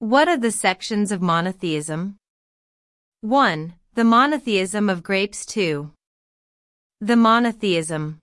What are the sections of monotheism? 1. The monotheism of grapes 2. The monotheism